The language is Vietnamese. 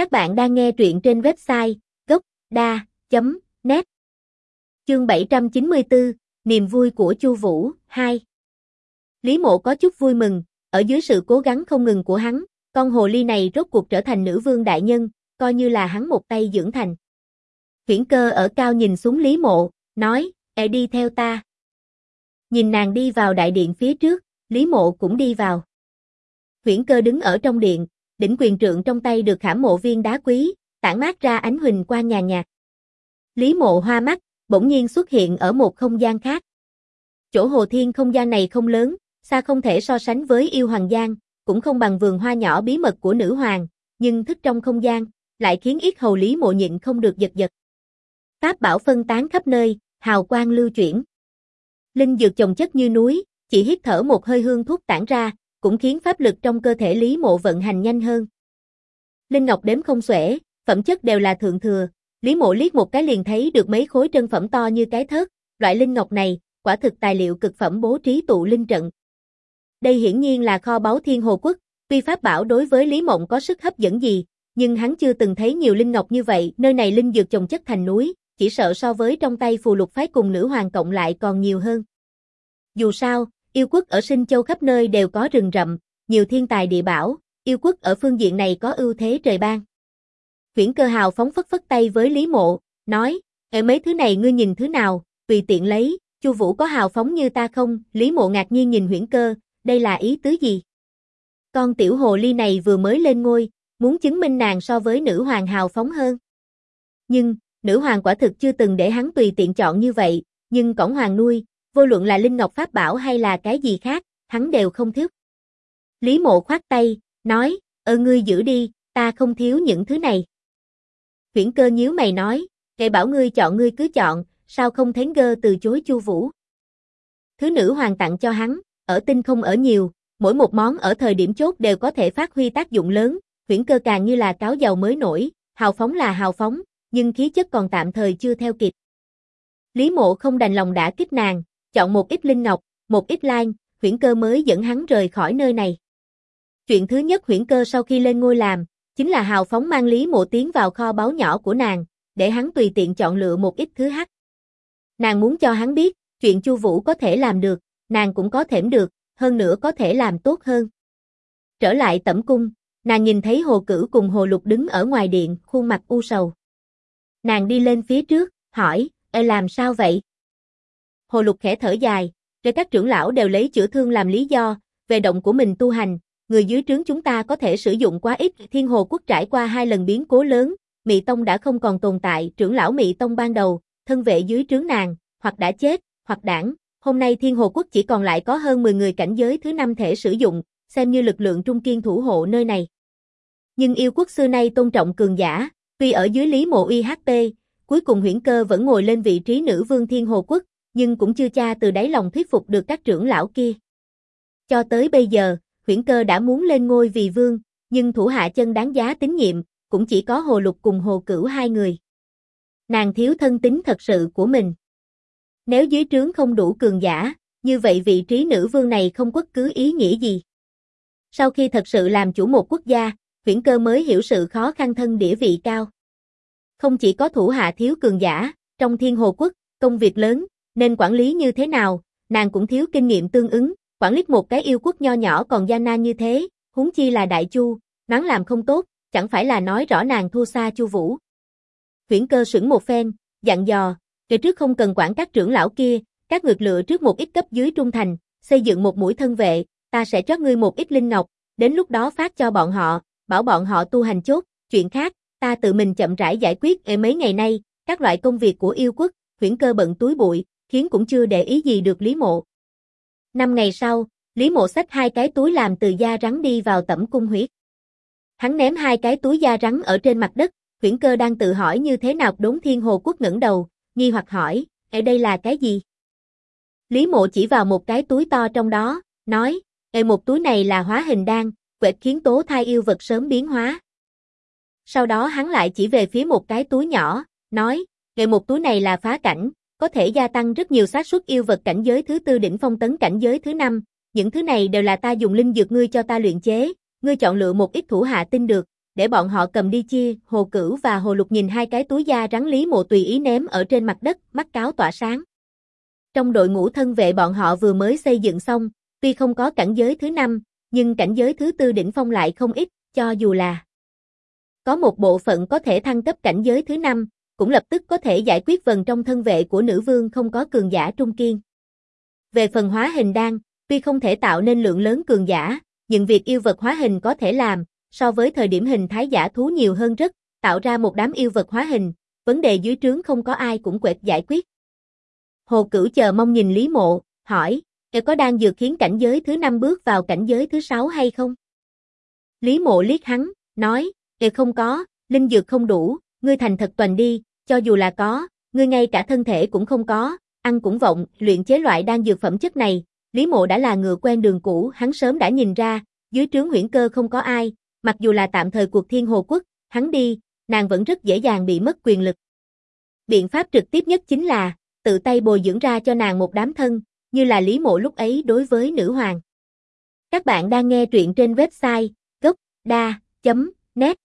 Các bạn đang nghe truyện trên website gốc.da.net Chương 794, Niềm vui của Chu Vũ 2 Lý mộ có chút vui mừng, ở dưới sự cố gắng không ngừng của hắn, con hồ ly này rốt cuộc trở thành nữ vương đại nhân, coi như là hắn một tay dưỡng thành. Huyển cơ ở cao nhìn xuống Lý mộ, nói, e đi theo ta. Nhìn nàng đi vào đại điện phía trước, Lý mộ cũng đi vào. Huyển cơ đứng ở trong điện, đỉnh quyền trượng trong tay được khảm mộ viên đá quý, tản mát ra ánh huỳnh quang nhàn nhạt. Lý mộ hoa mắt, bỗng nhiên xuất hiện ở một không gian khác. Chỗ hồ thiên không gian này không lớn, xa không thể so sánh với yêu hoàng giang, cũng không bằng vườn hoa nhỏ bí mật của nữ hoàng, nhưng thức trong không gian, lại khiến ít hầu lý mộ nhịn không được giật giật. Pháp bảo phân tán khắp nơi, hào quang lưu chuyển. Linh dược chồng chất như núi, chỉ hít thở một hơi hương thuốc tản ra, cũng khiến pháp lực trong cơ thể Lý Mộ vận hành nhanh hơn. Linh ngọc đếm không xuể, phẩm chất đều là thượng thừa, Lý Mộ liếc một cái liền thấy được mấy khối trân phẩm to như cái thớt, loại linh ngọc này, quả thực tài liệu cực phẩm bố trí tụ linh trận. Đây hiển nhiên là kho báu thiên hồ quốc, tuy pháp bảo đối với Lý Mộng có sức hấp dẫn gì, nhưng hắn chưa từng thấy nhiều linh ngọc như vậy, nơi này linh dược trồng chất thành núi, chỉ sợ so với trong tay phù lục phái cùng nữ hoàng cộng lại còn nhiều hơn. Dù sao, yêu quốc ở Sinh Châu khắp nơi đều có rừng rậm, nhiều thiên tài địa bảo, yêu quốc ở phương diện này có ưu thế trời ban. Viễn cơ hào phóng phất phất tay với Lý Mộ, nói, ở mấy thứ này ngươi nhìn thứ nào, tùy tiện lấy, Chu Vũ có hào phóng như ta không? Lý Mộ ngạc nhiên nhìn Huyễn Cơ, đây là ý tứ gì? Con tiểu hồ ly này vừa mới lên ngôi, muốn chứng minh nàng so với nữ hoàng hào phóng hơn. Nhưng, nữ hoàng quả thực chưa từng để hắn tùy tiện chọn như vậy, nhưng cổng hoàng nuôi, vô luận là linh ngọc pháp bảo hay là cái gì khác, hắn đều không thiếu. Lý Mộ khoát tay, nói, ơ ngươi giữ đi, ta không thiếu những thứ này. Huyển cơ nhíu mày nói, kệ bảo ngươi chọn ngươi cứ chọn, sao không thén gơ từ chối Chu Vũ. Thứ nữ hoàng tặng cho hắn, ở tinh không ở nhiều, mỗi một món ở thời điểm chốt đều có thể phát huy tác dụng lớn, huyển cơ càng như là cáo giàu mới nổi, hào phóng là hào phóng, nhưng khí chất còn tạm thời chưa theo kịp. Lý mộ không đành lòng đã kích nàng, chọn một ít linh ngọc, một ít lan, huyển cơ mới dẫn hắn rời khỏi nơi này. Chuyện thứ nhất huyển cơ sau khi lên ngôi làm, chính là hào phóng mang Lý mộ tiến vào kho báu nhỏ của nàng, để hắn tùy tiện chọn lựa một ít thứ hắc. Nàng muốn cho hắn biết, chuyện Chu Vũ có thể làm được, nàng cũng có thèm được, hơn nữa có thể làm tốt hơn. Trở lại tẩm cung, nàng nhìn thấy Hồ Cử cùng Hồ Lục đứng ở ngoài điện, khuôn mặt u sầu. Nàng đi lên phía trước, hỏi, Ê làm sao vậy? Hồ Lục khẽ thở dài, rồi các trưởng lão đều lấy chữa thương làm lý do, về động của mình tu hành, người dưới trướng chúng ta có thể sử dụng quá ít, Thiên Hồ Quốc trải qua hai lần biến cố lớn, Mị Tông đã không còn tồn tại, trưởng lão Mị Tông ban đầu, thân vệ dưới trướng nàng, hoặc đã chết, hoặc đảng, hôm nay Thiên Hồ Quốc chỉ còn lại có hơn 10 người cảnh giới thứ năm thể sử dụng, xem như lực lượng trung kiên thủ hộ nơi này. Nhưng yêu quốc xưa nay tôn trọng cường giả, tuy ở dưới lý mộ IHP, cuối cùng huyển cơ vẫn ngồi lên vị trí nữ vương Thiên Hồ Quốc, nhưng cũng chưa cha từ đáy lòng thuyết phục được các trưởng lão kia. Cho tới bây giờ, huyển cơ đã muốn lên ngôi vì vương, nhưng thủ hạ chân đáng giá tín nhiệm, cũng chỉ có Hồ Lục cùng Hồ Cửu hai người. Nàng thiếu thân tính thật sự của mình. Nếu dưới trướng không đủ cường giả, như vậy vị trí nữ vương này không có cứ ý nghĩa gì. Sau khi thật sự làm chủ một quốc gia, huyển cơ mới hiểu sự khó khăn thân địa vị cao. Không chỉ có thủ hạ thiếu cường giả, trong thiên hồ quốc, công việc lớn, nên quản lý như thế nào, nàng cũng thiếu kinh nghiệm tương ứng, quản lý một cái yêu quốc nho nhỏ còn gian nan như thế, huống chi là đại chu, nắng làm không tốt, chẳng phải là nói rõ nàng thua xa chu vũ. Huyển cơ sững một phen, dặn dò, kể trước không cần quản các trưởng lão kia, các ngược lựa trước một ít cấp dưới trung thành, xây dựng một mũi thân vệ, ta sẽ cho ngươi một ít linh ngọc, đến lúc đó phát cho bọn họ, bảo bọn họ tu hành chốt, chuyện khác, ta tự mình chậm rãi giải quyết ở mấy ngày nay, các loại công việc của yêu quốc, huyển cơ bận túi bụi, khiến cũng chưa để ý gì được Lý Mộ. Năm ngày sau, Lý Mộ xách hai cái túi làm từ da rắn đi vào tẩm cung huyết. Hắn ném hai cái túi da rắn ở trên mặt đất, huyển cơ đang tự hỏi như thế nào đốn thiên hồ quốc ngẩng đầu, nghi hoặc hỏi, ở đây là cái gì? Lý mộ chỉ vào một cái túi to trong đó, nói, ở một túi này là hóa hình đan, quệt khiến tố thai yêu vật sớm biến hóa. Sau đó hắn lại chỉ về phía một cái túi nhỏ, nói, ở một túi này là phá cảnh, có thể gia tăng rất nhiều xác suất yêu vật cảnh giới thứ tư đỉnh phong tấn cảnh giới thứ năm, những thứ này đều là ta dùng linh dược ngươi cho ta luyện chế, ngươi chọn lựa một ít thủ hạ tin được, để bọn họ cầm đi chia, Hồ Cửu và Hồ Lục nhìn hai cái túi da rắn Lý Mộ tùy ý ném ở trên mặt đất, mắt cáo tỏa sáng. Trong đội ngũ thân vệ bọn họ vừa mới xây dựng xong, tuy không có cảnh giới thứ năm, nhưng cảnh giới thứ tư đỉnh phong lại không ít, cho dù là có một bộ phận có thể thăng cấp cảnh giới thứ năm, cũng lập tức có thể giải quyết vần trong thân vệ của nữ vương không có cường giả trung kiên. Về phần hóa hình đan, tuy không thể tạo nên lượng lớn cường giả, nhưng việc yêu vật hóa hình có thể làm, so với thời điểm hình thái giả thú nhiều hơn rất, tạo ra một đám yêu vật hóa hình, vấn đề dưới trướng không có ai cũng quệt giải quyết. Hồ Cửu chờ mong nhìn Lý Mộ, hỏi, Em có đang dược khiến cảnh giới thứ năm bước vào cảnh giới thứ sáu hay không? Lý Mộ liếc hắn, nói, Em không có, linh dược không đủ, ngươi thành thật toàn đi, cho dù là có, ngươi ngay cả thân thể cũng không có, ăn cũng vọng, luyện chế loại đan dược phẩm chất này, Lý Mộ đã là ngựa quen đường cũ, hắn sớm đã nhìn ra, dưới trướng huyễn cơ không có ai, mặc dù là tạm thời cuộc thiên hồ quốc, hắn đi, nàng vẫn rất dễ dàng bị mất quyền lực. Biện pháp trực tiếp nhất chính là, tự tay bồi dưỡng ra cho nàng một đám thân, như là Lý Mộ lúc ấy đối với nữ hoàng. Các bạn đang nghe truyện trên website gocda.net